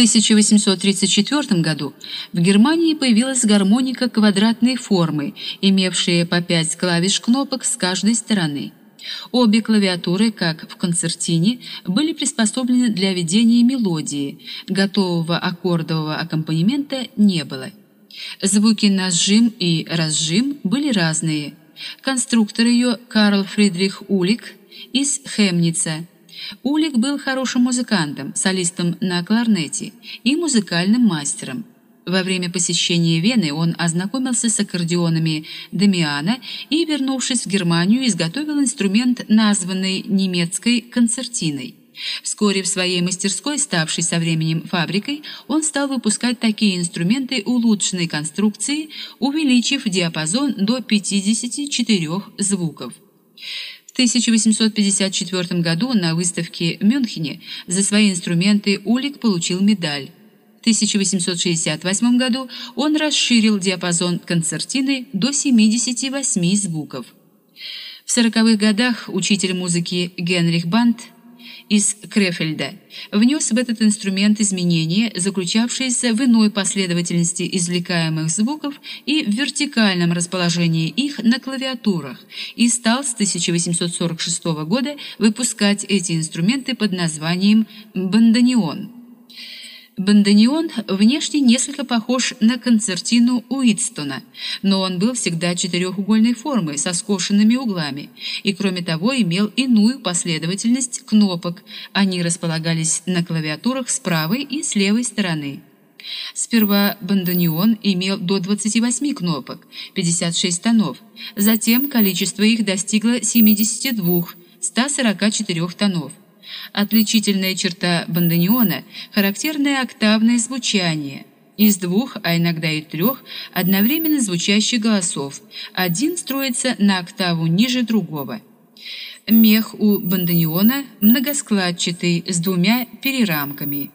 1834 году в Германии появилась гармоника квадратной формы, имевшая по пять клавиш кнопок с каждой стороны. Обе клавиатуры, как в концертине, были приспособлены для ведения мелодии. Готового аккордового аккомпанемента не было. Звуки на сжим и разжим были разные. Конструктор ее Карл Фридрих Улик из Хемница. Улик был хорошим музыкантом, солистом на кларнете и музыкальным мастером. Во время посещения Вены он ознакомился с аккордеонами Демиана и, вернувшись в Германию, изготовил инструмент, названный немецкой концертиной. Вскоре в своей мастерской, ставшей со временем фабрикой, он стал выпускать такие инструменты улучшенной конструкции, увеличив диапазон до 54 звуков. В 1854 году на выставке в Мюнхене за свои инструменты Улик получил медаль. В 1868 году он расширил диапазон концертины до 78 звуков. В 40-х годах учитель музыки Генрих Бант из Крефельда внес в этот инструмент изменения, заключавшиеся в иной последовательности извлекаемых звуков и в вертикальном расположении их на клавиатурах, и стал с 1846 года выпускать эти инструменты под названием бандонион. Бандонион внешне несколько похож на концертину Уитстона, но он был всегда четырехугольной формы со скошенными углами и, кроме того, имел иную последовательность кнопок. Они располагались на клавиатурах с правой и с левой стороны. Сперва бандонион имел до 28 кнопок, 56 тонов. Затем количество их достигло 72, 144 тонов. Отличительная черта бандониона – характерное октавное звучание из двух, а иногда и трех одновременно звучащих голосов. Один строится на октаву ниже другого. Мех у бандониона многоскладчатый с двумя перерамками.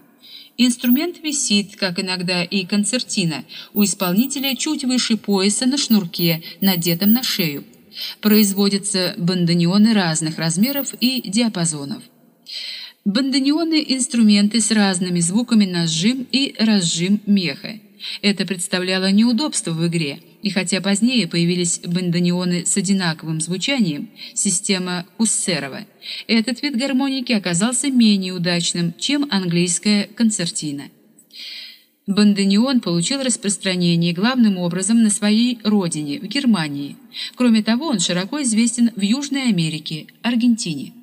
Инструмент висит, как иногда и концертина, у исполнителя чуть выше пояса на шнурке, надетом на шею. Производятся бандонионы разных размеров и диапазонов. Бандонеоны – инструменты с разными звуками на сжим и разжим меха. Это представляло неудобство в игре, и хотя позднее появились бандонеоны с одинаковым звучанием, система Куссерова, этот вид гармоники оказался менее удачным, чем английская концертина. Бандонеон получил распространение главным образом на своей родине, в Германии. Кроме того, он широко известен в Южной Америке, Аргентине.